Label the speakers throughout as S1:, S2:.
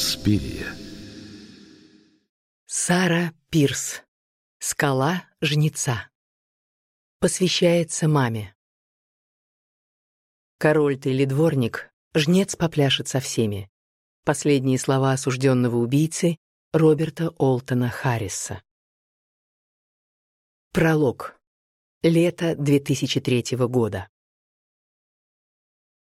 S1: Инспирия.
S2: Сара Пирс. Скала жнеца. Посвящается маме. Король ты или дворник, жнец попляшет со всеми. Последние слова осужденного убийцы Роберта Олтона Харриса. Пролог. Лето 2003 года.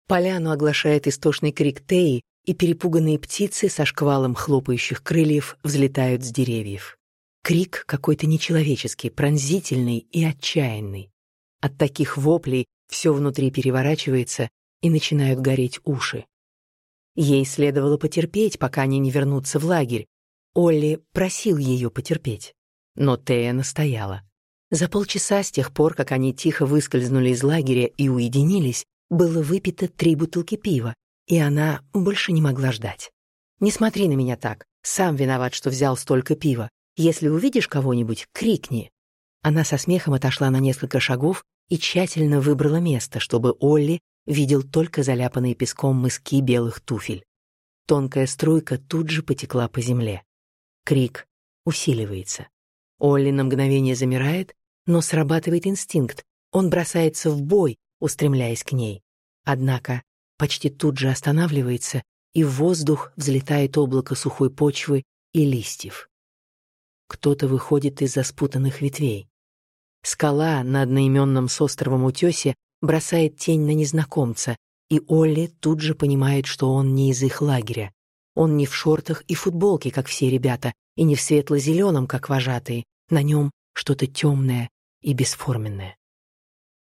S2: Поляну оглашает истошный крик Теи, и перепуганные птицы со шквалом хлопающих крыльев взлетают с деревьев. Крик какой-то нечеловеческий, пронзительный и отчаянный. От таких воплей все внутри переворачивается и начинают гореть уши. Ей следовало потерпеть, пока они не вернутся в лагерь. Олли просил ее потерпеть. Но Тея настояла. За полчаса с тех пор, как они тихо выскользнули из лагеря и уединились, было выпито три бутылки пива, и она больше не могла ждать. «Не смотри на меня так. Сам виноват, что взял столько пива. Если увидишь кого-нибудь, крикни». Она со смехом отошла на несколько шагов и тщательно выбрала место, чтобы Олли видел только заляпанные песком мыски белых туфель. Тонкая струйка тут же потекла по земле. Крик усиливается. Олли на мгновение замирает, но срабатывает инстинкт. Он бросается в бой, устремляясь к ней. Однако почти тут же останавливается, и в воздух взлетает облако сухой почвы и листьев. Кто-то выходит из-за спутанных ветвей. Скала на одноименном с островом утесе бросает тень на незнакомца, и Олли тут же понимает, что он не из их лагеря. Он не в шортах и футболке, как все ребята, и не в светло-зеленом, как вожатые. На нем что-то темное и бесформенное.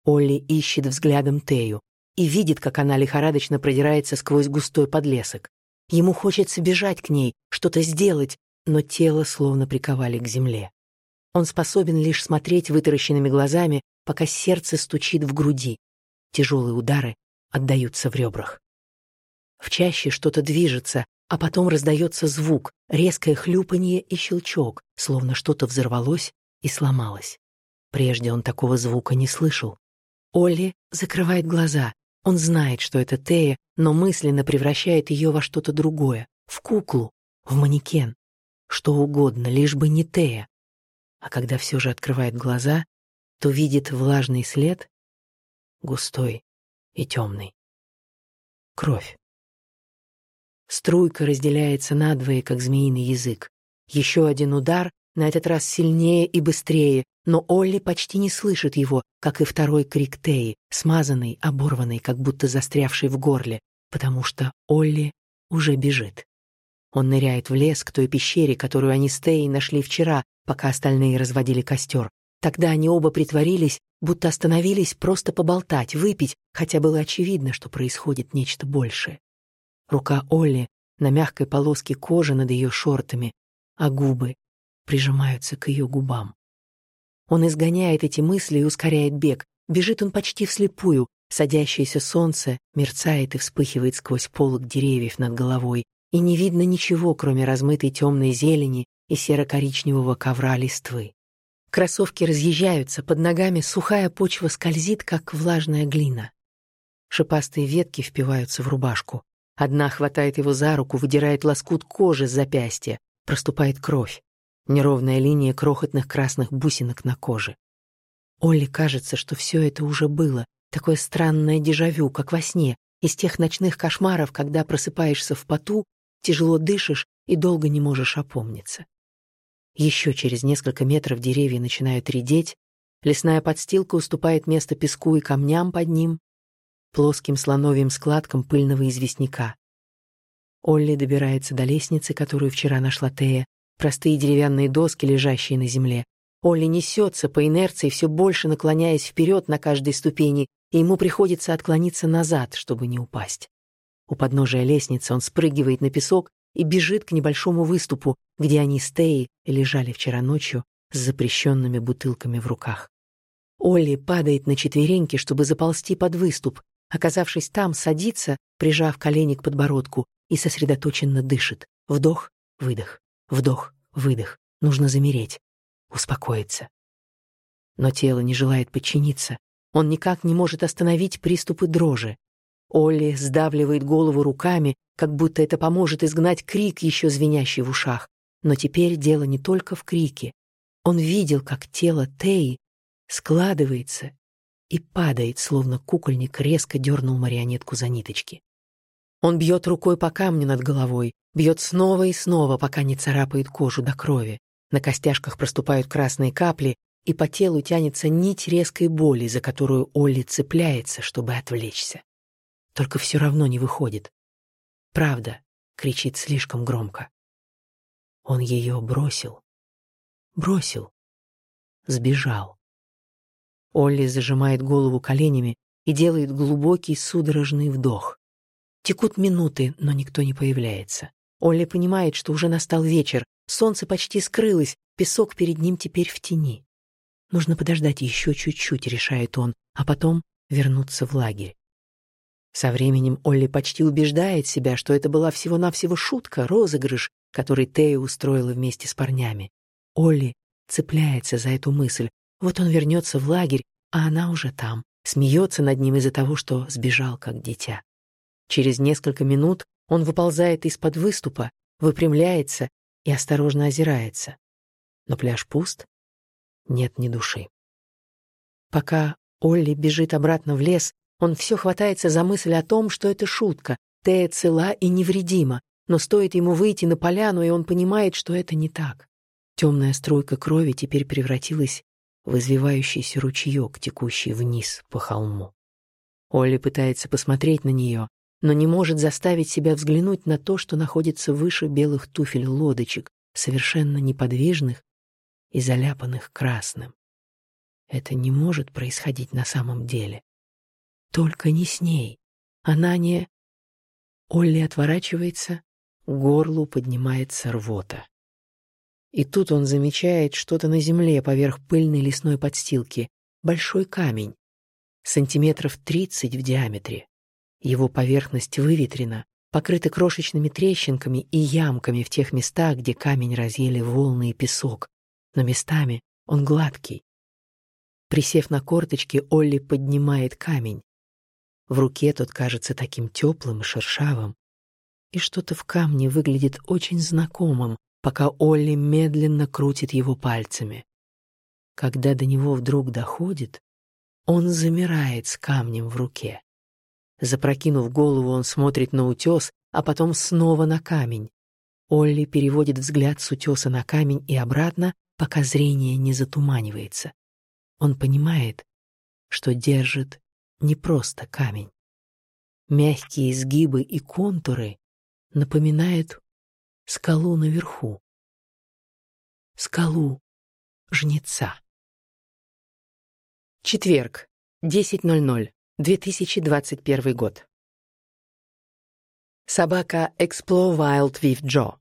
S2: Олли ищет взглядом Тею и видит, как она лихорадочно продирается сквозь густой подлесок. Ему хочется бежать к ней, что-то сделать, но тело словно приковали к земле. Он способен лишь смотреть вытаращенными глазами, пока сердце стучит в груди. Тяжелые удары отдаются в ребрах. В чаще что-то движется, а потом раздается звук, резкое хлюпанье и щелчок, словно что-то взорвалось и сломалось. Прежде он такого звука не слышал. Олли закрывает глаза, он знает, что это Тея, но мысленно превращает ее во что-то другое, в куклу, в манекен, что угодно, лишь бы не Тея. А когда все же открывает глаза, то видит влажный след, густой и темный. Кровь. Струйка разделяется надвое, как змеиный язык. Еще один удар, на этот раз сильнее и быстрее, но Олли почти не слышит его, как и второй крик Теи, смазанный, оборванный, как будто застрявший в горле, потому что Олли уже бежит. Он ныряет в лес к той пещере, которую они с Теей нашли вчера, пока остальные разводили костер. Тогда они оба притворились, будто остановились просто поболтать, выпить, хотя было очевидно, что происходит нечто большее. Рука Олли на мягкой полоске кожи над ее шортами, а губы прижимаются к ее губам. Он изгоняет эти мысли и ускоряет бег. Бежит он почти вслепую. Садящееся солнце мерцает и вспыхивает сквозь полог деревьев над головой, и не видно ничего, кроме размытой темной зелени и серо-коричневого ковра листвы. Кроссовки разъезжаются, под ногами сухая почва скользит, как влажная глина. Шипастые ветки впиваются в рубашку. Одна хватает его за руку, выдирает лоскут кожи с запястья, проступает кровь неровная линия крохотных красных бусинок на коже. Олли кажется, что все это уже было, такое странное дежавю, как во сне, из тех ночных кошмаров, когда просыпаешься в поту, тяжело дышишь и долго не можешь опомниться. Еще через несколько метров деревья начинают редеть, лесная подстилка уступает место песку и камням под ним, плоским слоновьим складкам пыльного известняка. Олли добирается до лестницы, которую вчера нашла Тея, простые деревянные доски, лежащие на земле. Олли несется по инерции, все больше наклоняясь вперед на каждой ступени, и ему приходится отклониться назад, чтобы не упасть. У подножия лестницы он спрыгивает на песок и бежит к небольшому выступу, где они с Теей лежали вчера ночью с запрещенными бутылками в руках. Олли падает на четвереньки, чтобы заползти под выступ. Оказавшись там, садится, прижав колени к подбородку, и сосредоточенно дышит. Вдох, выдох. Вдох, выдох. Нужно замереть. Успокоиться. Но тело не желает подчиниться. Он никак не может остановить приступы дрожи. Олли сдавливает голову руками, как будто это поможет изгнать крик, еще звенящий в ушах. Но теперь дело не только в крике. Он видел, как тело Теи складывается и падает, словно кукольник резко дернул марионетку за ниточки. Он бьет рукой по камню над головой, бьет снова и снова, пока не царапает кожу до крови. На костяшках проступают красные капли, и по телу тянется нить резкой боли, за которую Олли цепляется, чтобы отвлечься. Только все равно не выходит. «Правда», — кричит слишком громко. Он ее бросил. Бросил. Сбежал. Олли зажимает голову коленями и делает глубокий судорожный вдох. Текут минуты, но никто не появляется. Олли понимает, что уже настал вечер, солнце почти скрылось, песок перед ним теперь в тени. Нужно подождать еще чуть-чуть, решает он, а потом вернуться в лагерь. Со временем Олли почти убеждает себя, что это была всего-навсего шутка, розыгрыш, который Тея устроила вместе с парнями. Олли цепляется за эту мысль. Вот он вернется в лагерь, а она уже там, смеется над ним из-за того, что сбежал как дитя. Через несколько минут он выползает из-под выступа, выпрямляется и осторожно озирается. Но пляж пуст, нет ни души. Пока Олли бежит обратно в лес, он все хватается за мысль о том, что это шутка, Тея цела и невредима, но стоит ему выйти на поляну, и он понимает, что это не так. Темная струйка крови теперь превратилась в извивающийся ручеек, текущий вниз по холму. Олли пытается посмотреть на нее, но не может заставить себя взглянуть на то, что находится выше белых туфель лодочек, совершенно неподвижных и заляпанных красным. Это не может происходить на самом деле. Только не с ней. Она не... Олли отворачивается, к горлу поднимается рвота. И тут он замечает что-то на земле поверх пыльной лесной подстилки. Большой камень, сантиметров тридцать в диаметре. Его поверхность выветрена, покрыта крошечными трещинками и ямками в тех местах, где камень разъели волны и песок, но местами он гладкий. Присев на корточки, Олли поднимает камень. В руке тот кажется таким теплым и шершавым, и что-то в камне выглядит очень знакомым, пока Олли медленно крутит его пальцами. Когда до него вдруг доходит, он замирает с камнем в руке. Запрокинув голову, он смотрит на утес, а потом снова на камень. Олли переводит взгляд с утеса на камень и обратно, пока зрение не затуманивается. Он понимает, что держит не просто камень. Мягкие изгибы и контуры напоминают скалу наверху. Скалу жнеца. Четверг, 10.00. 2021 год. Собака Explore Wild with Joe.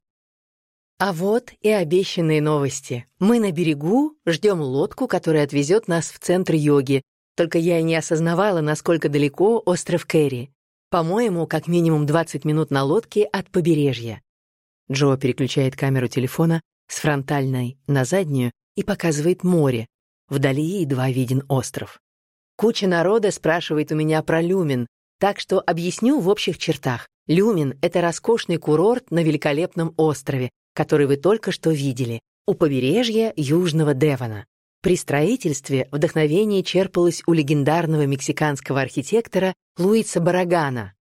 S2: А вот и обещанные новости. Мы на берегу, ждем лодку, которая отвезет нас в центр йоги. Только я и не осознавала, насколько далеко остров Кэрри. По-моему, как минимум 20 минут на лодке от побережья. Джо переключает камеру телефона с фронтальной на заднюю и показывает море. Вдали едва виден остров. Куча народа спрашивает у меня про Люмин, так что объясню в общих чертах. Люмин — это роскошный курорт на великолепном острове, который вы только что видели, у побережья Южного Девона. При строительстве вдохновение черпалось у легендарного мексиканского архитектора Луица Барагана.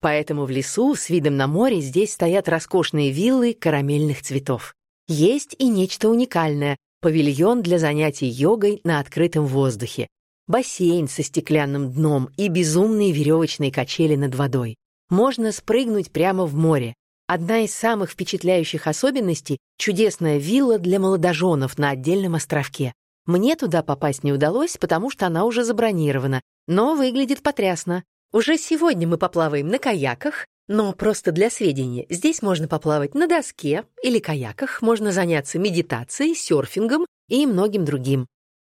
S2: Поэтому в лесу с видом на море здесь стоят роскошные виллы карамельных цветов. Есть и нечто уникальное — павильон для занятий йогой на открытом воздухе, бассейн со стеклянным дном и безумные веревочные качели над водой. Можно спрыгнуть прямо в море. Одна из самых впечатляющих особенностей — чудесная вилла для молодоженов на отдельном островке. Мне туда попасть не удалось, потому что она уже забронирована, но выглядит потрясно. Уже сегодня мы поплаваем на каяках, но просто для сведения, здесь можно поплавать на доске или каяках, можно заняться медитацией, серфингом и многим другим.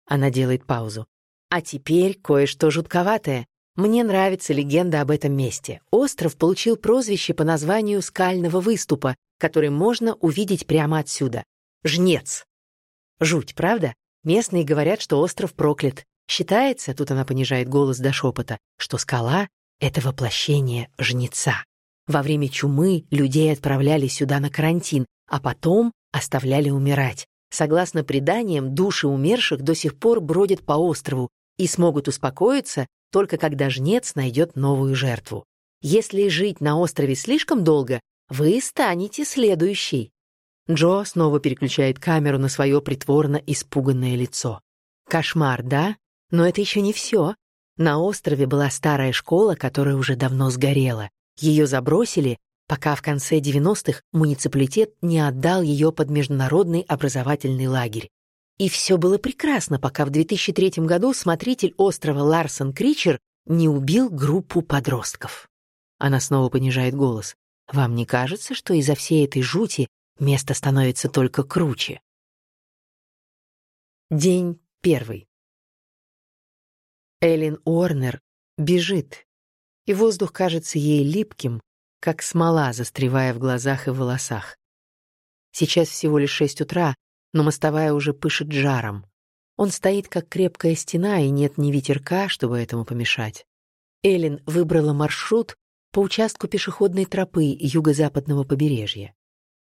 S2: Она делает паузу. А теперь кое-что жутковатое. Мне нравится легенда об этом месте. Остров получил прозвище по названию скального выступа, который можно увидеть прямо отсюда. Жнец. Жуть, правда? Местные говорят, что остров проклят. Считается, тут она понижает голос до шепота, что скала — это воплощение жнеца. Во время чумы людей отправляли сюда на карантин, а потом оставляли умирать. Согласно преданиям, души умерших до сих пор бродят по острову и смогут успокоиться только когда жнец найдет новую жертву. Если жить на острове слишком долго, вы станете следующей. Джо снова переключает камеру на свое притворно испуганное лицо. Кошмар, да? Но это еще не все. На острове была старая школа, которая уже давно сгорела. Ее забросили, пока в конце 90-х муниципалитет не отдал ее под международный образовательный лагерь. И все было прекрасно, пока в 2003 году смотритель острова Ларсон Кричер не убил группу подростков. Она снова понижает голос. «Вам не кажется, что из-за всей этой жути место становится только круче?» День первый. Эллен Уорнер бежит, и воздух кажется ей липким, как смола, застревая в глазах и волосах. Сейчас всего лишь шесть утра, но мостовая уже пышет жаром. Он стоит, как крепкая стена, и нет ни ветерка, чтобы этому помешать. Эллен выбрала маршрут по участку пешеходной тропы юго-западного побережья.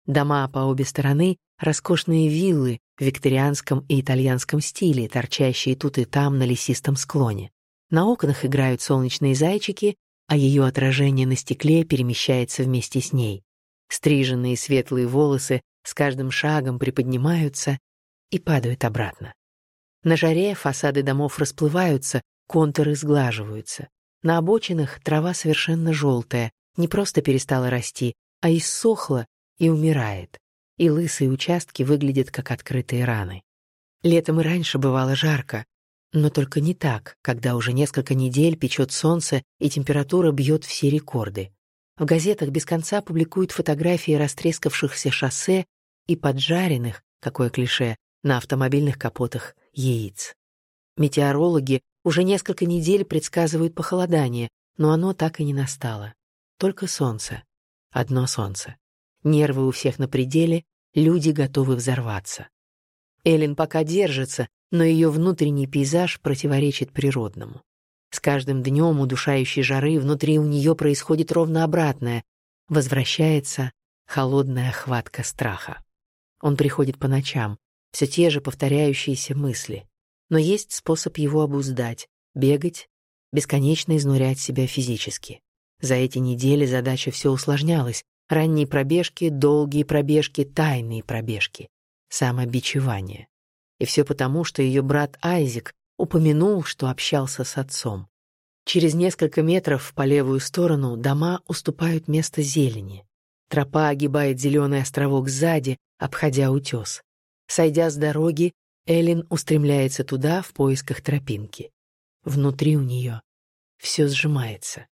S2: Дома по обе стороны — роскошные виллы в викторианском и итальянском стиле, торчащие тут и там на лесистом склоне. На окнах играют солнечные зайчики, а ее отражение на стекле перемещается вместе с ней. Стриженные светлые волосы с каждым шагом приподнимаются и падают обратно. На жаре фасады домов расплываются, контуры сглаживаются. На обочинах трава совершенно желтая, не просто перестала расти, а иссохла и умирает. И лысые участки выглядят как открытые раны. Летом и раньше бывало жарко, но только не так, когда уже несколько недель печет солнце и температура бьет все рекорды. В газетах без конца публикуют фотографии растрескавшихся шоссе и поджаренных, какое клише, на автомобильных капотах яиц. Метеорологи уже несколько недель предсказывают похолодание, но оно так и не настало. Только солнце. Одно солнце. Нервы у всех на пределе, люди готовы взорваться. Эллен пока держится, но ее внутренний пейзаж противоречит природному. С каждым днем удушающей жары внутри у нее происходит ровно обратное. Возвращается холодная хватка страха. Он приходит по ночам, все те же повторяющиеся мысли. Но есть способ его обуздать — бегать, бесконечно изнурять себя физически. За эти недели задача все усложнялась. Ранние пробежки, долгие пробежки, тайные пробежки. Самобичевание. И все потому, что ее брат Айзек упомянул, что общался с отцом. Через несколько метров по левую сторону дома уступают место зелени. Тропа огибает зеленый островок сзади, обходя утес. Сойдя с дороги, Эллен устремляется туда в поисках тропинки. Внутри у нее все сжимается.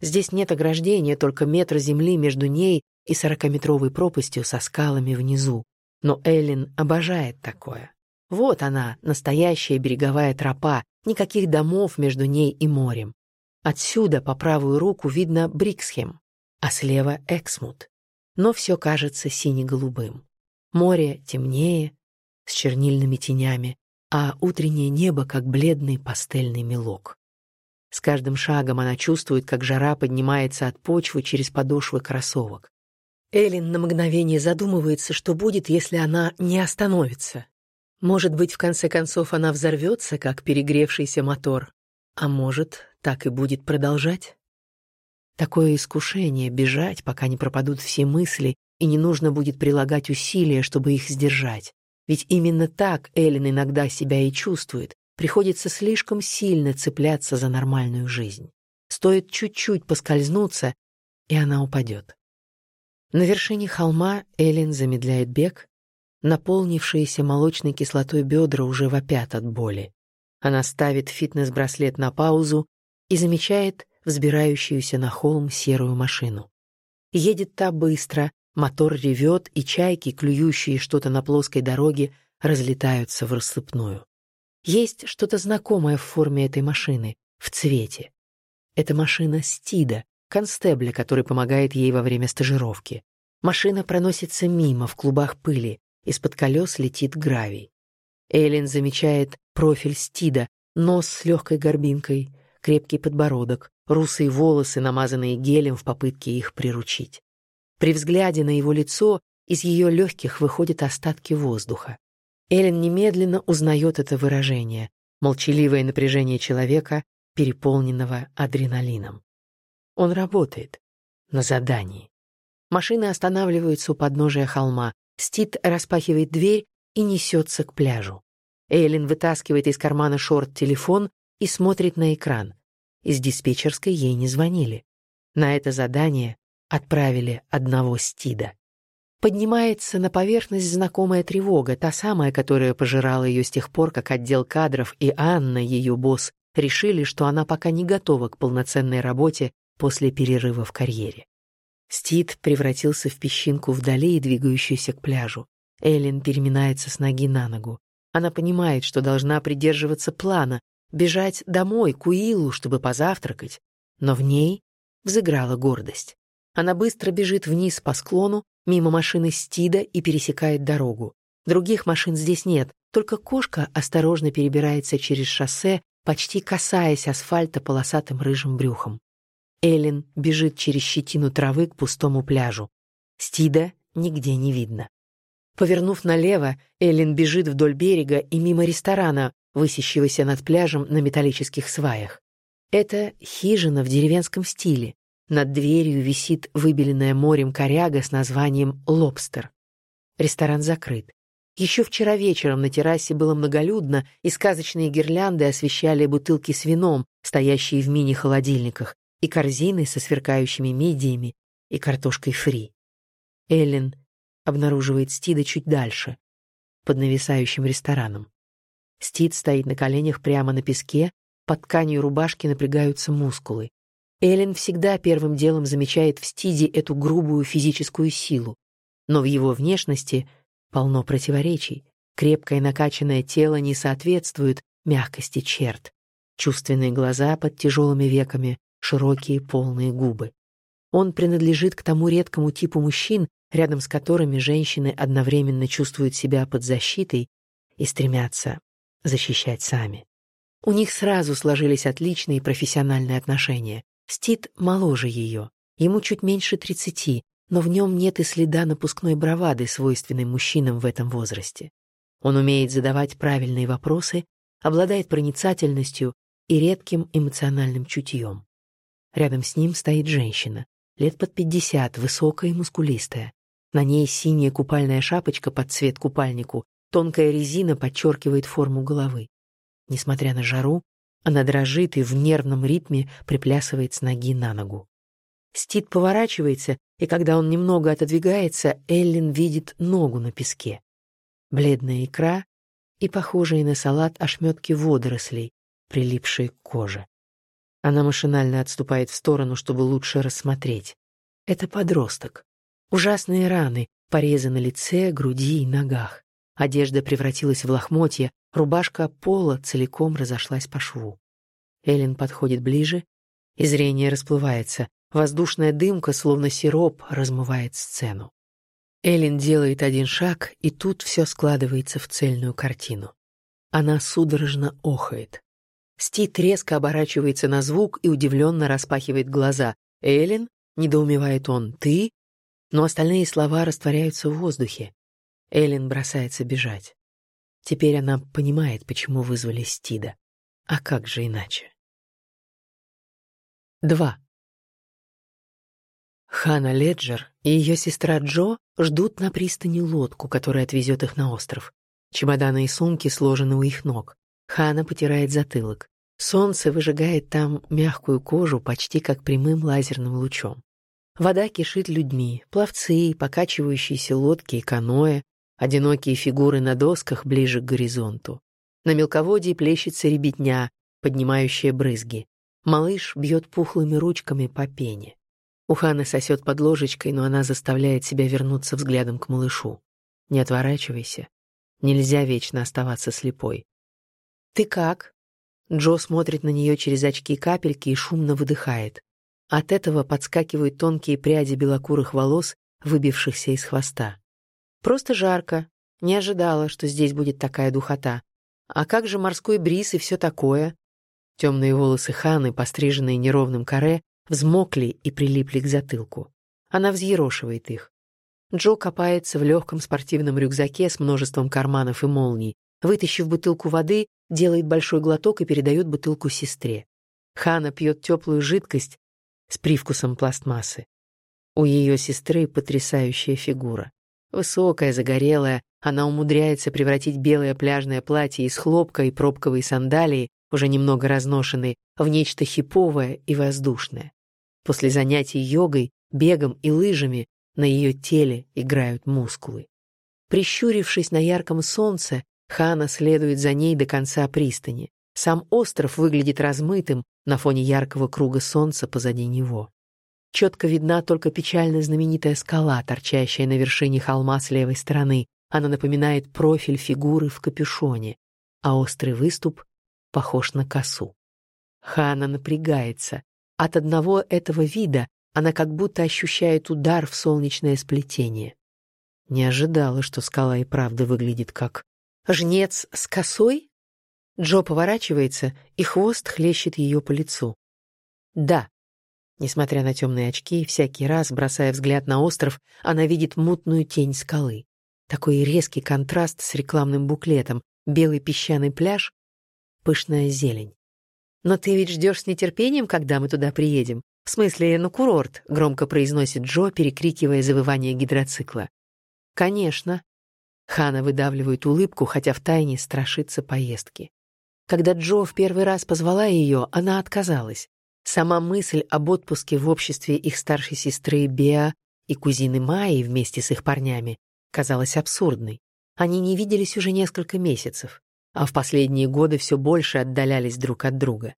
S2: Здесь нет ограждения, только метр земли между ней и сорокаметровой пропастью со скалами внизу. Но Эллен обожает такое. Вот она, настоящая береговая тропа, никаких домов между ней и морем. Отсюда по правую руку видно Бриксхем, а слева — Эксмут. Но все кажется сине-голубым. Море темнее, с чернильными тенями, а утреннее небо как бледный пастельный мелок. С каждым шагом она чувствует, как жара поднимается от почвы через подошвы кроссовок. Эллен на мгновение задумывается, что будет, если она не остановится, может быть, в конце концов она взорвется, как перегревшийся мотор, а может, так и будет продолжать? Такое искушение — бежать, пока не пропадут все мысли, и не нужно будет прилагать усилия, чтобы их сдержать. Ведь именно так Эллен иногда себя и чувствует. Приходится слишком сильно цепляться за нормальную жизнь. Стоит чуть-чуть поскользнуться, и она упадет. На вершине холма Эллен замедляет бег, Наполнившиеся молочной кислотой бедра уже вопят от боли. Она ставит фитнес-браслет на паузу и замечает взбирающуюся на холм серую машину. Едет та быстро, мотор ревет, и чайки, клюющие что-то на плоской дороге, разлетаются в рассыпную. Есть что-то знакомое в форме этой машины, в цвете. Это машина Стида, констебля, который помогает ей во время стажировки. Машина проносится мимо в клубах пыли, из-под колес летит гравий. Эйлин замечает профиль Стида, нос с легкой горбинкой, крепкий подбородок, русые волосы, намазанные гелем в попытке их приручить. При взгляде на его лицо из ее легких выходят остатки воздуха. Эллен немедленно узнает это выражение, молчаливое напряжение человека, переполненного адреналином. Он работает на задании. Машины останавливаются у подножия холма. Стит распахивает дверь и несется к пляжу. Эйлин вытаскивает из кармана шорт телефон и смотрит на экран. Из диспетчерской ей не звонили. На это задание отправили одного Стида. Поднимается на поверхность знакомая тревога, та самая, которая пожирала ее с тех пор, как отдел кадров и Анна, ее босс, решили, что она пока не готова к полноценной работе после перерыва в карьере. Стид превратился в песчинку вдали и двигающуюся к пляжу. Эллен переминается с ноги на ногу. Она понимает, что должна придерживаться плана, бежать домой, к Уиллу, чтобы позавтракать. Но в ней взыграла гордость. Она быстро бежит вниз по склону, мимо машины Стида и пересекает дорогу. Других машин здесь нет, только кошка осторожно перебирается через шоссе, почти касаясь асфальта полосатым рыжим брюхом. Эллен бежит через щетину травы к пустому пляжу. Стида нигде не видно. Повернув налево, Эллен бежит вдоль берега и мимо ресторана, высящегося над пляжем на металлических сваях. Это хижина в деревенском стиле. Над дверью висит выбеленная морем коряга с названием «Лобстер». Ресторан закрыт. Еще вчера вечером на террасе было многолюдно, и сказочные гирлянды освещали бутылки с вином, стоящие в мини-холодильниках, и корзины со сверкающими мидиями и картошкой фри. Эллен обнаруживает Стида чуть дальше, под нависающим рестораном. Стид стоит на коленях прямо на песке, под тканью рубашки напрягаются мускулы. Эллен всегда первым делом замечает в Стиде эту грубую физическую силу, но в его внешности полно противоречий. Крепкое накачанное тело не соответствует мягкости черт. Чувственные глаза под тяжелыми веками, широкие полные губы. Он принадлежит к тому редкому типу мужчин, рядом с которыми женщины одновременно чувствуют себя под защитой и стремятся защищать сами. У них сразу сложились отличные профессиональные отношения. Стит моложе ее, ему чуть меньше тридцати, но в нем нет и следа напускной бравады, свойственной мужчинам в этом возрасте. Он умеет задавать правильные вопросы, обладает проницательностью и редким эмоциональным чутьем. Рядом с ним стоит женщина, лет под пятьдесят, высокая и мускулистая. На ней синяя купальная шапочка под цвет купальнику, тонкая резина подчеркивает форму головы. Несмотря на жару, она дрожит и в нервном ритме приплясывает с ноги на ногу. Стит поворачивается, и когда он немного отодвигается, Эллен видит ногу на песке. Бледная икра и похожие на салат ошметки водорослей, прилипшие к коже. Она машинально отступает в сторону, чтобы лучше рассмотреть. Это подросток. Ужасные раны, порезы на лице, груди и ногах. Одежда превратилась в лохмотья, рубашка пола целиком разошлась по шву. Эллен подходит ближе, и зрение расплывается. Воздушная дымка, словно сироп, размывает сцену. Эллен делает один шаг, и тут все складывается в цельную картину. Она судорожно охает. Стит резко оборачивается на звук и удивленно распахивает глаза. «Эллен?» — недоумевает он. «Ты?» Но остальные слова растворяются в воздухе. Эллен бросается бежать. Теперь она понимает, почему вызвали Стида. А как же иначе? 2. Хана Леджер и ее сестра Джо ждут на пристани лодку, которая отвезет их на остров. Чемоданы и сумки сложены у их ног. Хана потирает затылок. Солнце выжигает там мягкую кожу почти как прямым лазерным лучом. Вода кишит людьми, пловцы, покачивающиеся лодки и каноэ, одинокие фигуры на досках ближе к горизонту. На мелководье плещется ребятня, поднимающая брызги. Малыш бьет пухлыми ручками по пене. У Ханы сосет под ложечкой, но она заставляет себя вернуться взглядом к малышу. Не отворачивайся. Нельзя вечно оставаться слепой. «Ты как?» Джо смотрит на нее через очки капельки и шумно выдыхает. От этого подскакивают тонкие пряди белокурых волос, выбившихся из хвоста. «Просто жарко. Не ожидала, что здесь будет такая духота. А как же морской бриз и все такое?» Темные волосы Ханы, постриженные неровным каре, взмокли и прилипли к затылку. Она взъерошивает их. Джо копается в легком спортивном рюкзаке с множеством карманов и молний. Вытащив бутылку воды, делает большой глоток и передает бутылку сестре. Хана пьет теплую жидкость с привкусом пластмассы. У ее сестры потрясающая фигура. Высокая, загорелая, она умудряется превратить белое пляжное платье из хлопка и пробковой сандалии, уже немного разношенной, в нечто хиповое и воздушное. После занятий йогой, бегом и лыжами на ее теле играют мускулы. Прищурившись на ярком солнце, Хана следует за ней до конца пристани. Сам остров выглядит размытым на фоне яркого круга солнца позади него. Четко видна только печально знаменитая скала, торчащая на вершине холма с левой стороны. Она напоминает профиль фигуры в капюшоне, а острый выступ похож на косу. Хана напрягается. От одного этого вида она как будто ощущает удар в солнечное сплетение. Не ожидала, что скала и правда выглядит как жнец с косой. Джо поворачивается, и хвост хлещет ее по лицу. Да, несмотря на темные очки, всякий раз, бросая взгляд на остров, она видит мутную тень скалы. Такой резкий контраст с рекламным буклетом, белый песчаный пляж, пышная зелень. «Но ты ведь ждешь с нетерпением, когда мы туда приедем?» «В смысле, на курорт», — громко произносит Джо, перекрикивая завывание гидроцикла. «Конечно». Хана выдавливает улыбку, хотя втайне страшится поездки. Когда Джо в первый раз позвала ее, она отказалась. Сама мысль об отпуске в обществе их старшей сестры Беа и кузины Майи вместе с их парнями казалась абсурдной. Они не виделись уже несколько месяцев, а в последние годы все больше отдалялись друг от друга.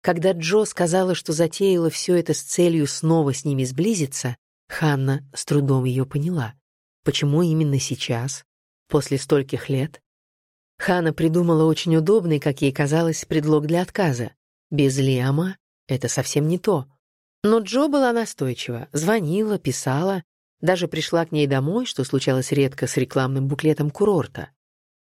S2: Когда Джо сказала, что затеяла все это с целью снова с ними сблизиться, Ханна с трудом ее поняла. Почему именно сейчас, после стольких лет? Ханна придумала очень удобный, как ей казалось, предлог для отказа. Без Лиама это совсем не то. Но Джо была настойчива, звонила, писала, даже пришла к ней домой, что случалось редко с рекламным буклетом курорта.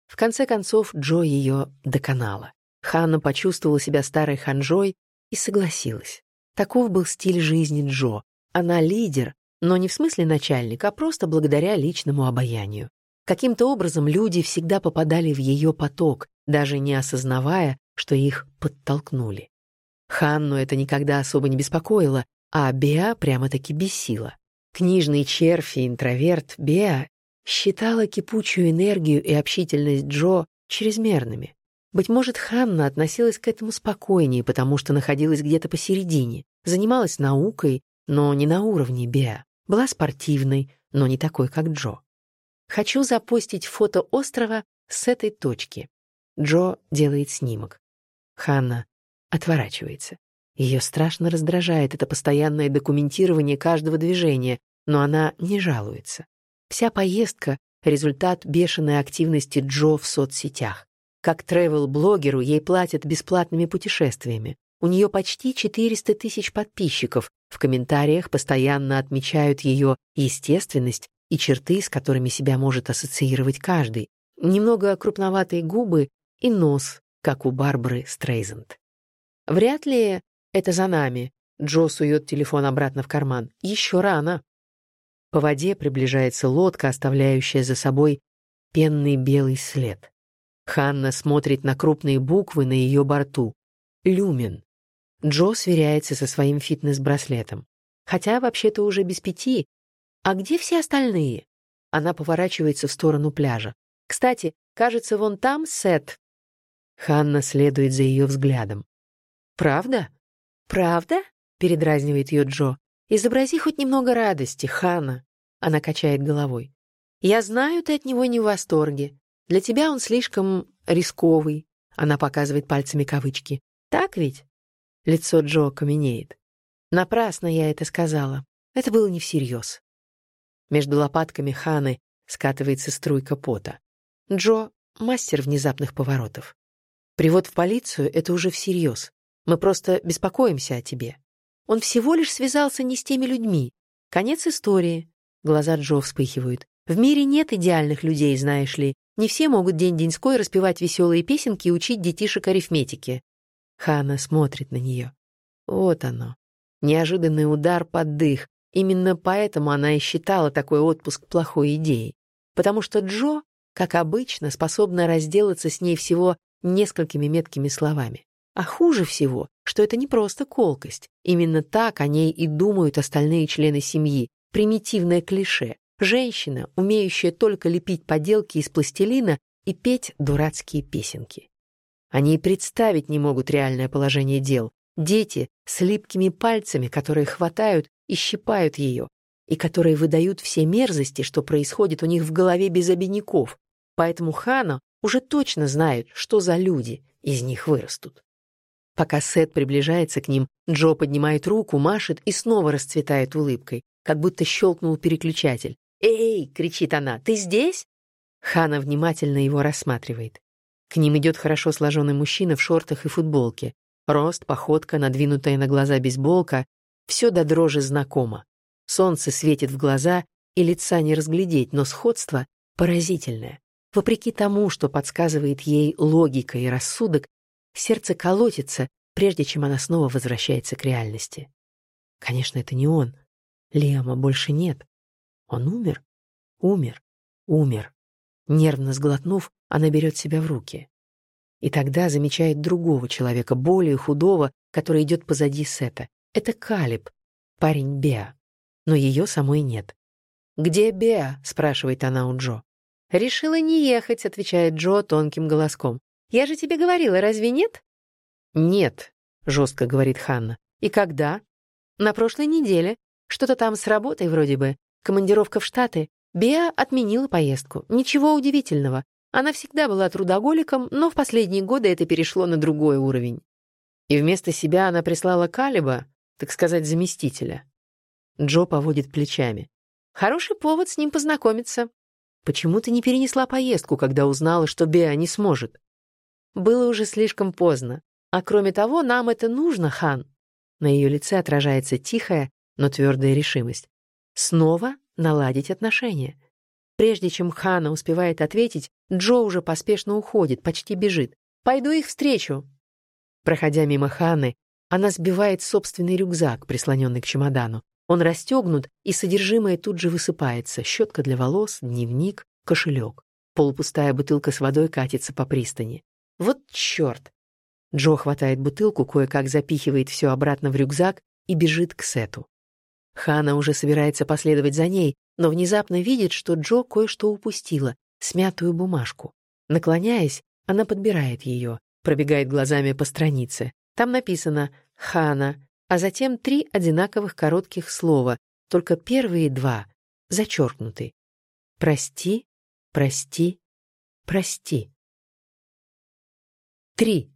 S2: В конце концов, Джо ее доконала. Ханна почувствовала себя старой ханжой и согласилась. Таков был стиль жизни Джо. Она лидер, но не в смысле начальник, а просто благодаря личному обаянию. Каким-то образом люди всегда попадали в ее поток, даже не осознавая, что их подтолкнули. Ханну это никогда особо не беспокоило, а Беа прямо-таки бесила. Книжный червь и интроверт Беа считала кипучую энергию и общительность Джо чрезмерными. Быть может, Ханна относилась к этому спокойнее, потому что находилась где-то посередине, занималась наукой, но не на уровне Беа, была спортивной, но не такой, как Джо. Хочу запостить фото острова с этой точки. Джо делает снимок. Ханна отворачивается. Ее страшно раздражает это постоянное документирование каждого движения, но она не жалуется. Вся поездка — результат бешеной активности Джо в соцсетях. Как тревел-блогеру ей платят бесплатными путешествиями. У нее почти 400 тысяч подписчиков. В комментариях постоянно отмечают ее естественность и черты, с которыми себя может ассоциировать каждый. Немного крупноватые губы и нос, как у Барбары Стрейзенд. Вряд ли это за нами. Джо сует телефон обратно в карман. Еще рано. По воде приближается лодка, оставляющая за собой пенный белый след. Ханна смотрит на крупные буквы на ее борту. «Люмен». Джо сверяется со своим фитнес-браслетом. Хотя вообще-то уже без пяти. А где все остальные? Она поворачивается в сторону пляжа. Кстати, кажется, вон там Сет. Ханна следует за ее взглядом. «Правда? Правда?» — передразнивает ее Джо. «Изобрази хоть немного радости, Ханна». Она качает головой. «Я знаю, ты от него не в восторге. Для тебя он слишком рисковый. Она показывает пальцами кавычки. Так ведь? Лицо Джо каменеет. Напрасно я это сказала. Это было не всерьез. Между лопатками Ханы скатывается струйка пота. Джо — мастер внезапных поворотов. Привод в полицию — это уже всерьез. Мы просто беспокоимся о тебе. Он всего лишь связался не с теми людьми. Конец истории. Глаза Джо вспыхивают. В мире нет идеальных людей, знаешь ли, не все могут день-деньской распевать веселые песенки и учить детишек арифметике. Хана смотрит на нее. Вот оно. Неожиданный удар под дых. Именно поэтому она и считала такой отпуск плохой идеей. Потому что Джо, как обычно, способна разделаться с ней всего несколькими меткими словами. А хуже всего, что это не просто колкость. Именно так о ней и думают остальные члены семьи. Примитивное клише. Женщина, умеющая только лепить поделки из пластилина и петь дурацкие песенки. Они и представить не могут реальное положение дел. Дети с липкими пальцами, которые хватают и щипают ее, и которые выдают все мерзости, что происходит у них в голове без обиняков. Поэтому Хана уже точно знает, что за люди из них вырастут. Пока Сет приближается к ним, Джо поднимает руку, машет и снова расцветает улыбкой, как будто щелкнул переключатель. «Эй!» — кричит она. «Ты здесь?» Хана внимательно его рассматривает. К ним идет хорошо сложенный мужчина в шортах и футболке. Рост, походка, надвинутая на глаза бейсболка — все до дрожи знакомо. Солнце светит в глаза, и лица не разглядеть, но сходство поразительное. Вопреки тому, что подсказывает ей логика и рассудок, сердце колотится, прежде чем она снова возвращается к реальности. Конечно, это не он. Лиама больше нет. Он умер? Умер. Умер. Нервно сглотнув, она берет себя в руки. И тогда замечает другого человека, более худого, который идет позади Сета. Это Калиб, парень Беа. Но ее самой нет. «Где Беа?» — спрашивает она у Джо. «Решила не ехать», — отвечает Джо тонким голоском. «Я же тебе говорила, разве нет?» «Нет», — жестко говорит Ханна. «И когда?» «На прошлой неделе. Что-то там с работой вроде бы. Командировка в Штаты. Беа отменила поездку. Ничего удивительного. Она всегда была трудоголиком, но в последние годы это перешло на другой уровень. И вместо себя она прислала Калиба, так сказать, заместителя. Джо поводит плечами. Хороший повод с ним познакомиться. Почему ты не перенесла поездку, когда узнала, что Беа не сможет? Было уже слишком поздно. А кроме того, нам это нужно, Хан. На ее лице отражается тихая, но твердая решимость. Снова наладить отношения. Прежде чем Хана успевает ответить, Джо уже поспешно уходит, почти бежит. «Пойду их встречу». Проходя мимо Ханы, она сбивает собственный рюкзак, прислоненный к чемодану. Он расстегнут, и содержимое тут же высыпается. Щетка для волос, дневник, кошелек. Полупустая бутылка с водой катится по пристани. Вот черт! Джо хватает бутылку, кое-как запихивает все обратно в рюкзак и бежит к Сету. Хана уже собирается последовать за ней, но внезапно видит, что Джо кое-что упустила — смятую бумажку. Наклоняясь, она подбирает ее, пробегает глазами по странице. Там написано «Хана», а затем три одинаковых коротких слова, только первые два зачеркнуты. «Прости, прости, прости». Три.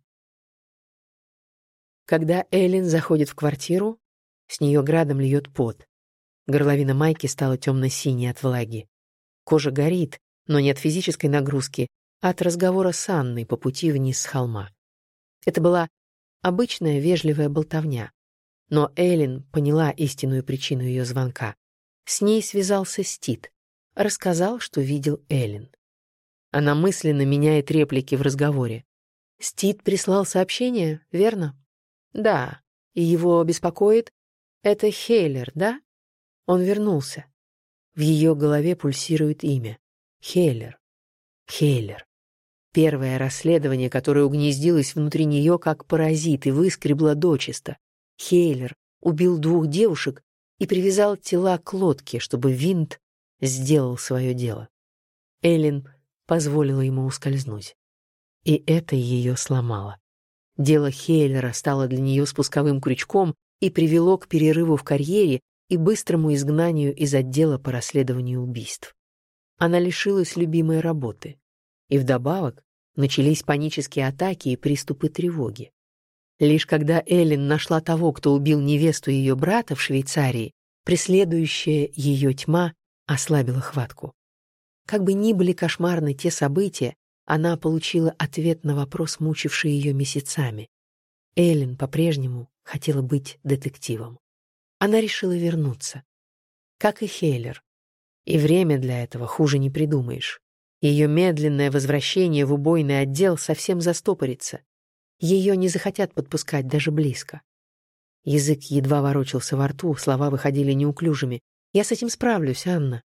S2: Когда Эллен заходит в квартиру, с нее градом льет пот. Горловина майки стала темно-синей от влаги. Кожа горит, но не от физической нагрузки, а от разговора с Анной по пути вниз с холма. Это была обычная вежливая болтовня. Но Эллен поняла истинную причину ее звонка. С ней связался Стит. Рассказал, что видел Эллен. Она мысленно меняет реплики в разговоре. Стит прислал сообщение, верно? Да. И его беспокоит, это Хейлер, да? Он вернулся. В ее голове пульсирует имя. Хейлер. Хейлер. Первое расследование, которое угнездилось внутри нее как паразит и выскребло дочисто. Хейлер убил двух девушек и привязал тела к лодке, чтобы винт сделал свое дело. Эллен позволила ему ускользнуть. И это ее сломало. Дело Хейлера стало для нее спусковым крючком, и привело к перерыву в карьере и быстрому изгнанию из отдела по расследованию убийств. Она лишилась любимой работы. И вдобавок начались панические атаки и приступы тревоги. Лишь когда Эллен нашла того, кто убил невесту ее брата в Швейцарии, преследующая ее тьма ослабила хватку. Как бы ни были кошмарны те события, она получила ответ на вопрос, мучивший ее месяцами. Эллен по-прежнему хотела быть детективом. Она решила вернуться. Как и Хейлер. И время для этого хуже не придумаешь. Ее медленное возвращение в убойный отдел совсем застопорится. Ее не захотят подпускать даже близко. Язык едва ворочался во рту, слова выходили неуклюжими. «Я с этим справлюсь, Анна.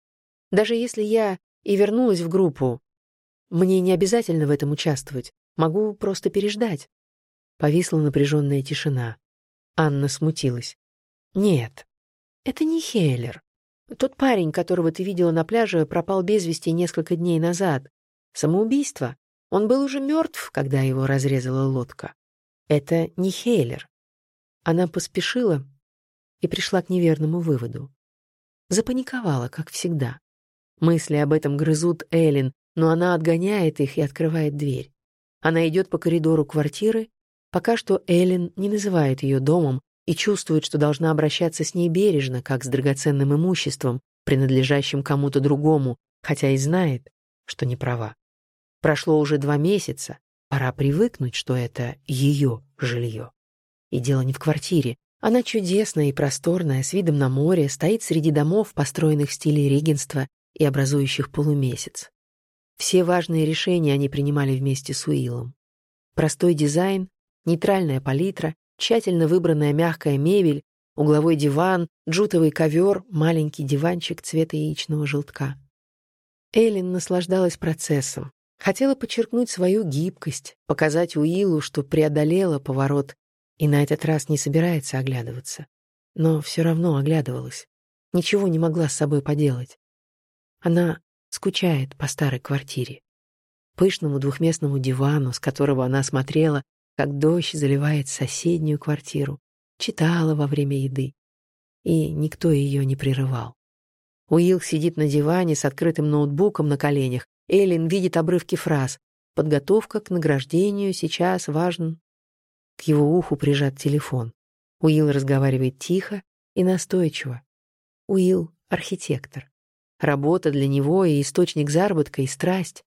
S2: Даже если я и вернулась в группу, мне не обязательно в этом участвовать. Могу просто переждать». Повисла напряженная тишина. Анна смутилась. «Нет, это не Хейлер. Тот парень, которого ты видела на пляже, пропал без вести несколько дней назад. Самоубийство. Он был уже мертв, когда его разрезала лодка. Это не Хейлер. Она поспешила и пришла к неверному выводу. Запаниковала, как всегда. Мысли об этом грызут Эллен, но она отгоняет их и открывает дверь. Она идет по коридору квартиры, пока что Эллен не называет ее домом и чувствует, что должна обращаться с ней бережно, как с драгоценным имуществом, принадлежащим кому-то другому, хотя и знает, что не права. Прошло уже два месяца, пора привыкнуть, что это ее жилье. И дело не в квартире. Она чудесная и просторная, с видом на море, стоит среди домов, построенных в стиле регенства и образующих полумесяц. Все важные решения они принимали вместе с Уиллом. Простой дизайн, нейтральная палитра, тщательно выбранная мягкая мебель, угловой диван, джутовый ковер, маленький диванчик цвета яичного желтка. Эллен наслаждалась процессом. Хотела подчеркнуть свою гибкость, показать Уиллу, что преодолела поворот и на этот раз не собирается оглядываться. Но все равно оглядывалась. Ничего не могла с собой поделать. Она скучает по старой квартире. Пышному двухместному дивану, с которого она смотрела, как дождь заливает соседнюю квартиру, читала во время еды. И никто ее не прерывал. Уилл сидит на диване с открытым ноутбуком на коленях. Эллен видит обрывки фраз. Подготовка к награждению сейчас важен к его уху прижат телефон. Уилл разговаривает тихо и настойчиво. Уилл — архитектор. Работа для него и источник заработка, и страсть.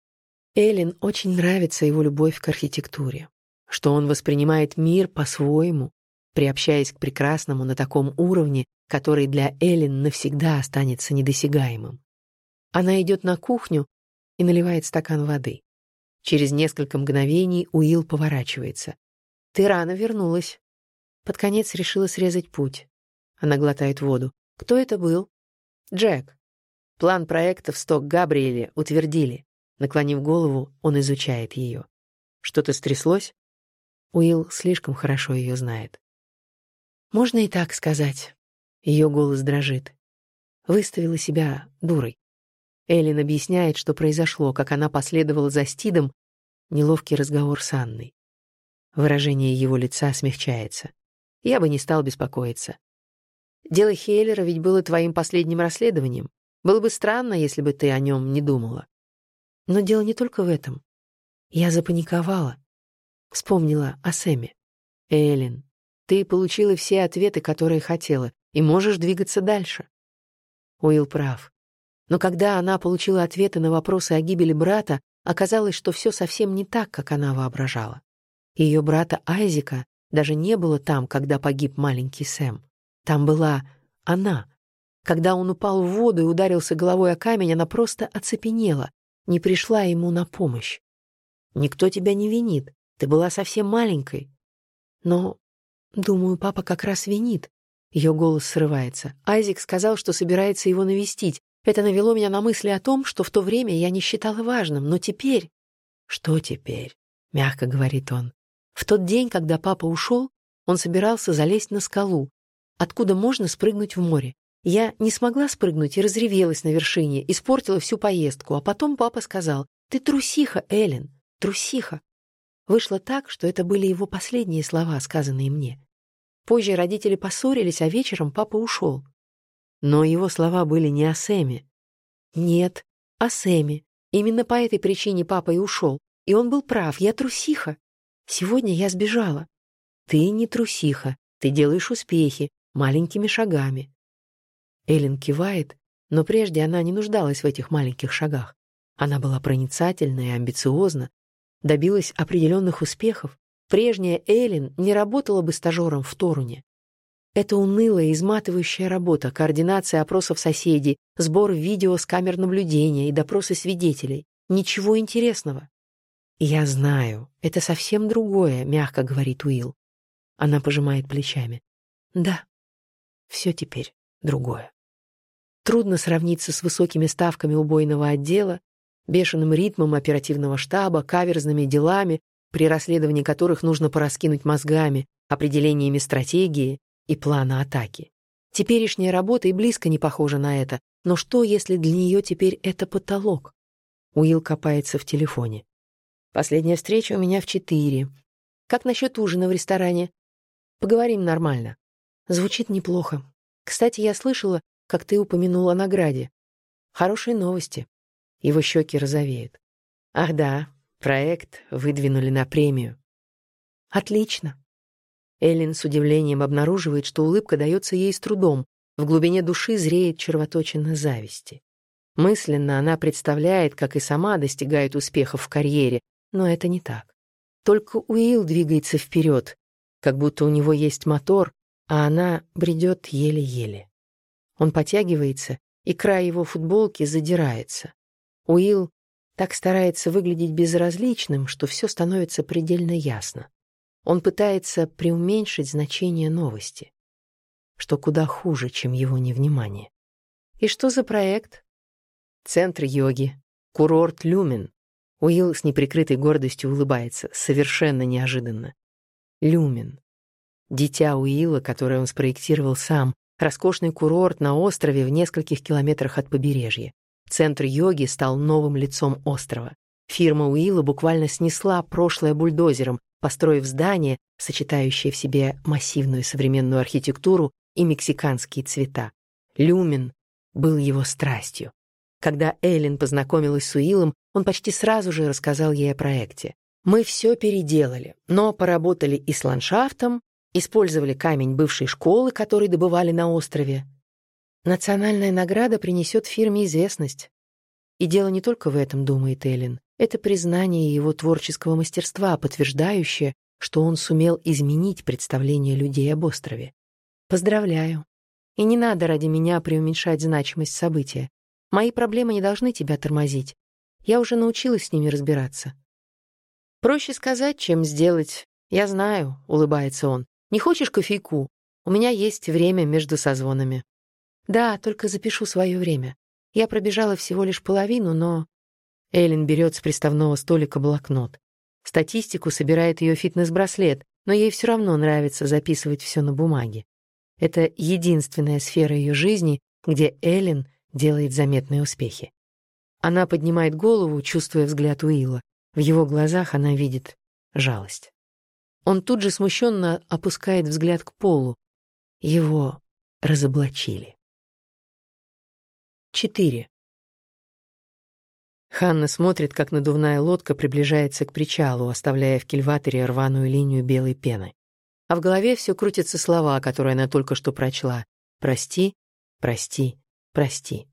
S2: Эллен очень нравится его любовь к архитектуре, что он воспринимает мир по-своему, приобщаясь к прекрасному на таком уровне, который для Эллен навсегда останется недосягаемым. Она идет на кухню и наливает стакан воды. Через несколько мгновений Уилл поворачивается. Ты рано вернулась. Под конец решила срезать путь. Она глотает воду. Кто это был? Джек. План проекта в сток Габриэле утвердили. Наклонив голову, он изучает ее. Что-то стряслось? Уилл слишком хорошо ее знает. Можно и так сказать. Ее голос дрожит. Выставила себя дурой. Эллен объясняет, что произошло, как она последовала за Стидом, неловкий разговор с Анной. Выражение его лица смягчается. Я бы не стал беспокоиться. Дело Хейлера ведь было твоим последним расследованием. Было бы странно, если бы ты о нем не думала. Но дело не только в этом. Я запаниковала. Вспомнила о Сэме. Эллен, ты получила все ответы, которые хотела, и можешь двигаться дальше. Уилл прав. Но когда она получила ответы на вопросы о гибели брата, оказалось, что все совсем не так, как она воображала. Ее брата Айзека даже не было там, когда погиб маленький Сэм. Там была она. Когда он упал в воду и ударился головой о камень, она просто оцепенела, не пришла ему на помощь. Никто тебя не винит, ты была совсем маленькой. Но, думаю, папа как раз винит. Ее голос срывается. Айзек сказал, что собирается его навестить. Это навело меня на мысли о том, что в то время я не считала важным, но теперь... Что теперь? Мягко говорит он. В тот день, когда папа ушел, он собирался залезть на скалу, откуда можно спрыгнуть в море. Я не смогла спрыгнуть и разревелась на вершине, испортила всю поездку, а потом папа сказал, «Ты трусиха, Эллен, трусиха». Вышло так, что это были его последние слова, сказанные мне. Позже родители поссорились, а вечером папа ушел. Но его слова были не о Сэме. Нет, о Сэме. Именно по этой причине папа и ушел. И он был прав, я трусиха. Сегодня я сбежала. Ты не трусиха, ты делаешь успехи, маленькими шагами. Эллен кивает, но прежде она не нуждалась в этих маленьких шагах. Она была проницательна и амбициозна, добилась определенных успехов. Прежняя Эллен не работала бы стажером в Торуне. Это унылая, изматывающая работа, координация опросов соседей, сбор видео с камер наблюдения и допросы свидетелей. Ничего интересного. «Я знаю, это совсем другое», — мягко говорит Уилл. Она пожимает плечами. «Да, все теперь другое». Трудно сравниться с высокими ставками убойного отдела, бешеным ритмом оперативного штаба, каверзными делами, при расследовании которых нужно пораскинуть мозгами, определениями стратегии и плана атаки. Теперешняя работа и близко не похожа на это, но что, если для нее теперь это потолок? Уилл копается в телефоне. Последняя встреча у меня в четыре. Как насчет ужина в ресторане? Поговорим нормально. Звучит неплохо. Кстати, я слышала, как ты упомянула о награде. Хорошие новости. Его щеки розовеют. Ах да, проект выдвинули на премию. Отлично. Эллен с удивлением обнаруживает, что улыбка дается ей с трудом. В глубине души зреет червоточина зависти. Мысленно она представляет, как и сама достигает успехов в карьере, но это не так. Только Уилл двигается вперед, как будто у него есть мотор, а она бредет еле-еле. Он потягивается, и край его футболки задирается. Уилл так старается выглядеть безразличным, что все становится предельно ясно. Он пытается преуменьшить значение новости, что куда хуже, чем его невнимание. И что за проект? Центр йоги, курорт Люмен. Уилл с неприкрытой гордостью улыбается, совершенно неожиданно. Люмен. Дитя Уилла, которое он спроектировал сам, роскошный курорт на острове в нескольких километрах от побережья. Центр йоги стал новым лицом острова. Фирма Уилла буквально снесла прошлое бульдозером, построив здание, сочетающее в себе массивную современную архитектуру и мексиканские цвета. Люмен был его страстью. Когда Эллен познакомилась с Уиллом, он почти сразу же рассказал ей о проекте. «Мы все переделали, но поработали и с ландшафтом, использовали камень бывшей школы, который добывали на острове, Национальная награда принесет фирме известность. И дело не только в этом, думает Эллен. Это признание его творческого мастерства, подтверждающее, что он сумел изменить представление людей об острове. Поздравляю. И не надо ради меня преуменьшать значимость события. Мои проблемы не должны тебя тормозить. Я уже научилась с ними разбираться. Проще сказать, чем сделать. Я знаю, улыбается он. Не хочешь кофейку? У меня есть время между созвонами. Да, только запишу свое время. Я пробежала всего лишь половину, но... Эллен берет с приставного столика блокнот. Статистику собирает ее фитнес-браслет, но ей все равно нравится записывать все на бумаге. Это единственная сфера ее жизни, где Эллен делает заметные успехи. Она поднимает голову, чувствуя взгляд Уилла. В его глазах она видит жалость. Он тут же смущенно опускает взгляд к полу. Его разоблачили. 4. Ханна смотрит, как надувная лодка приближается к причалу, оставляя в кильваторе рваную линию белой пены. А в голове все крутятся слова, которые она только что прочла. «Прости, прости, прости».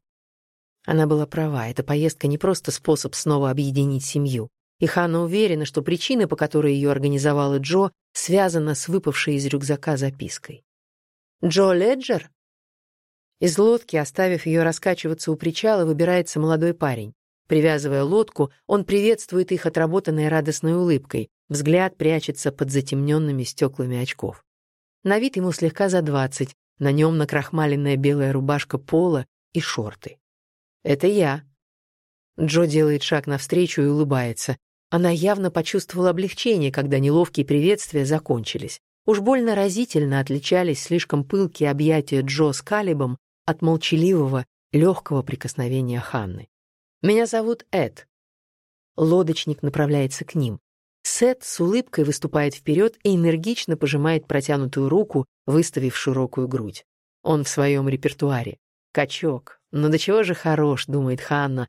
S2: Она была права, эта поездка не просто способ снова объединить семью. И Ханна уверена, что причина, по которой ее организовала Джо, связана с выпавшей из рюкзака запиской. «Джо Леджер?» Из лодки, оставив ее раскачиваться у причала, выбирается молодой парень. Привязывая лодку, он приветствует их отработанной радостной улыбкой. Взгляд прячется под затемненными стеклами очков. На вид ему слегка за двадцать, на нем накрахмаленная белая рубашка пола и шорты. «Это я». Джо делает шаг навстречу и улыбается. Она явно почувствовала облегчение, когда неловкие приветствия закончились. Уж больно разительно отличались слишком пылкие объятия Джо с Калибом от молчаливого, легкого прикосновения Ханны. «Меня зовут Эд». Лодочник направляется к ним. Сет с улыбкой выступает вперед и энергично пожимает протянутую руку, выставив широкую грудь. Он в своем репертуаре. Качок. Но до чего же хорош, думает Ханна,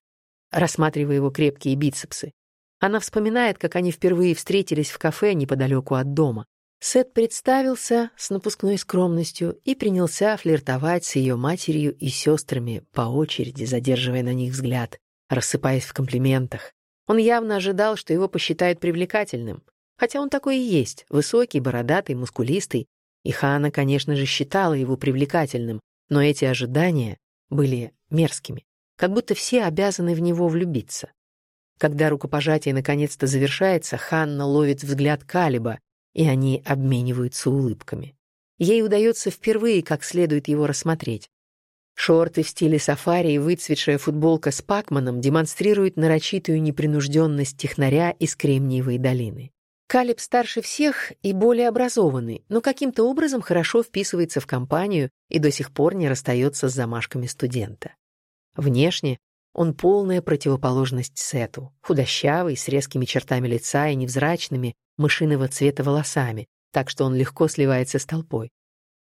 S2: рассматривая его крепкие бицепсы. Она вспоминает, как они впервые встретились в кафе неподалеку от дома. Сет представился с напускной скромностью и принялся флиртовать с ее матерью и сестрами по очереди, задерживая на них взгляд, рассыпаясь в комплиментах. Он явно ожидал, что его посчитают привлекательным. Хотя он такой и есть, высокий, бородатый, мускулистый. И Хана, конечно же, считала его привлекательным, но эти ожидания были мерзкими, как будто все обязаны в него влюбиться. Когда рукопожатие наконец-то завершается, Ханна ловит взгляд Калиба, и они обмениваются улыбками. Ей удается впервые как следует его рассмотреть. Шорты в стиле сафари и выцветшая футболка с пакманом демонстрируют нарочитую непринужденность технаря из Кремниевой долины. Калиб старше всех и более образованный, но каким-то образом хорошо вписывается в компанию и до сих пор не расстается с замашками студента. Внешне он полная противоположность Сету, худощавый, с резкими чертами лица и невзрачными, мышиного цвета волосами, так что он легко сливается с толпой.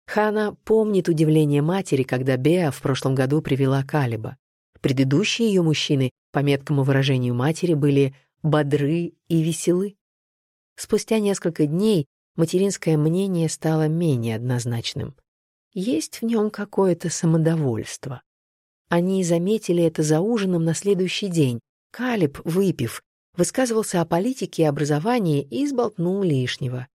S2: Хана помнит удивление матери, когда Беа в прошлом году привела Калиба. Предыдущие ее мужчины, по меткому выражению матери, были бодры и веселы. Спустя несколько дней материнское мнение стало менее однозначным. Есть в нем какое-то самодовольство. Они заметили это за ужином на следующий день. Калиб, выпив, высказывался о политике и образовании и сболтнул лишнего.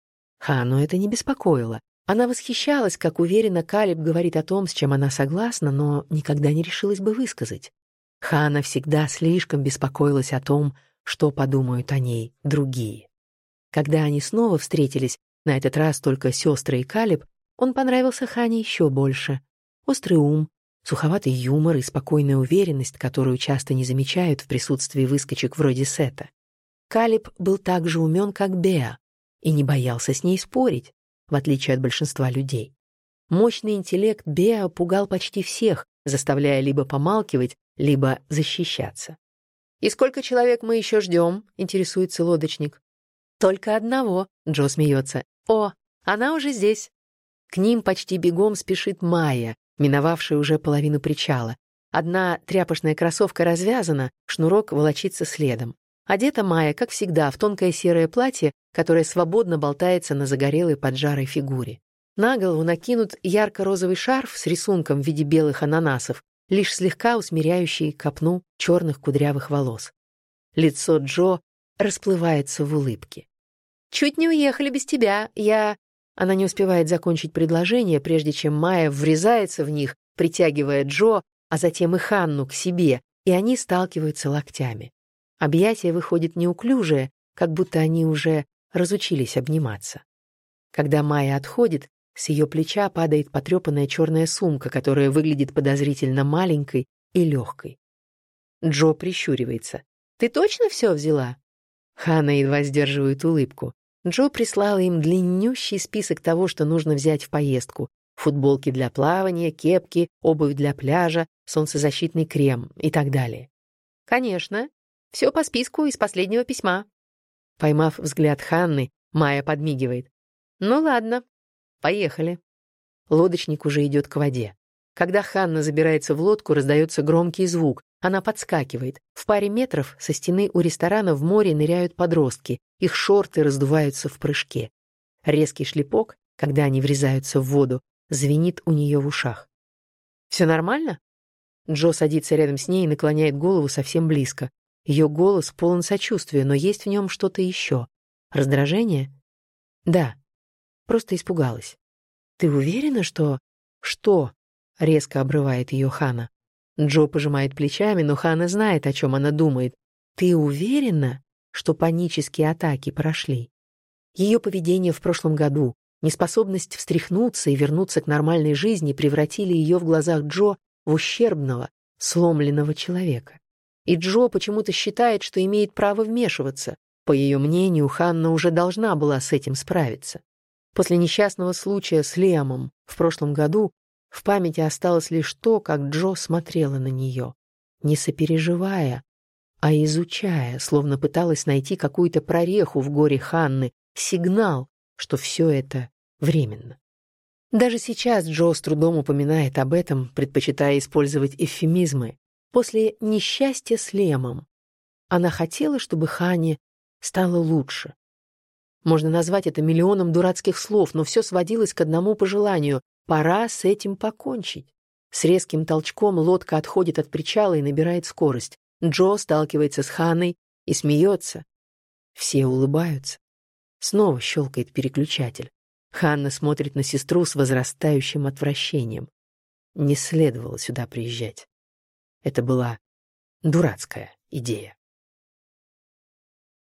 S2: Хану это не беспокоило. Она восхищалась, как уверенно Калиб говорит о том, с чем она согласна, но никогда не решилась бы высказать. Хана всегда слишком беспокоилась о том, что подумают о ней другие. Когда они снова встретились, на этот раз только сестры и Калиб, он понравился Хане еще больше. Острый ум, суховатый юмор и спокойная уверенность, которую часто не замечают в присутствии выскочек вроде Сета. Калиб был так же умен, как Беа, и не боялся с ней спорить, в отличие от большинства людей. Мощный интеллект Беа пугал почти всех, заставляя либо помалкивать, либо защищаться. «И сколько человек мы еще ждем?» — интересуется лодочник. «Только одного», — Джо смеется. «О, она уже здесь». К ним почти бегом спешит Майя, миновавшая уже половину причала. Одна тряпочная кроссовка развязана, шнурок волочится следом. Одета Майя, как всегда, в тонкое серое платье, которое свободно болтается на загорелой поджарой фигуре. На голову накинут ярко-розовый шарф с рисунком в виде белых ананасов, лишь слегка усмиряющий копну черных кудрявых волос. Лицо Джо расплывается в улыбке. «Чуть не уехали без тебя. Я...» Она не успевает закончить предложение, прежде чем Майя врезается в них, притягивая Джо, а затем и Ханну к себе, и они сталкиваются локтями. Объятие выходит неуклюжее, как будто они уже разучились обниматься. Когда Майя отходит, с ее плеча падает потрепанная черная сумка, которая выглядит подозрительно маленькой и легкой. Джо прищуривается. «Ты точно все взяла?» Ханна едва сдерживает улыбку. Джо прислала им длиннющий список того, что нужно взять в поездку. Футболки для плавания, кепки, обувь для пляжа, солнцезащитный крем и так далее. «Конечно. Все по списку из последнего письма». Поймав взгляд Ханны, Майя подмигивает. «Ну ладно, поехали». Лодочник уже идет к воде. Когда Ханна забирается в лодку, раздается громкий звук. Она подскакивает. В паре метров со стены у ресторана в море ныряют подростки. Их шорты раздуваются в прыжке. Резкий шлепок, когда они врезаются в воду, звенит у нее в ушах. «Все нормально?» Джо садится рядом с ней и наклоняет голову совсем близко. Ее голос полон сочувствия, но есть в нем что-то еще. Раздражение? Да. Просто испугалась. «Ты уверена, что...» «Что?» — резко обрывает ее Хана. Джо пожимает плечами, но Хана знает, о чем она думает. «Ты уверена, что панические атаки прошли?» Ее поведение в прошлом году, неспособность встряхнуться и вернуться к нормальной жизни превратили ее в глазах Джо в ущербного, сломленного человека. И Джо почему-то считает, что имеет право вмешиваться. По ее мнению, Ханна уже должна была с этим справиться. После несчастного случая с Лемом в прошлом году в памяти осталось лишь то, как Джо смотрела на нее, не сопереживая, а изучая, словно пыталась найти какую-то прореху в горе Ханны, сигнал, что все это временно. Даже сейчас Джо с трудом упоминает об этом, предпочитая использовать эвфемизмы. После несчастья с Лемом она хотела, чтобы Хане стало лучше. Можно назвать это миллионом дурацких слов, но все сводилось к одному пожеланию Пора с этим покончить. С резким толчком лодка отходит от причала и набирает скорость. Джо сталкивается с Ханой и смеется. Все улыбаются. Снова щелкает переключатель. Ханна смотрит на сестру с возрастающим отвращением. Не следовало сюда приезжать. Это была дурацкая идея.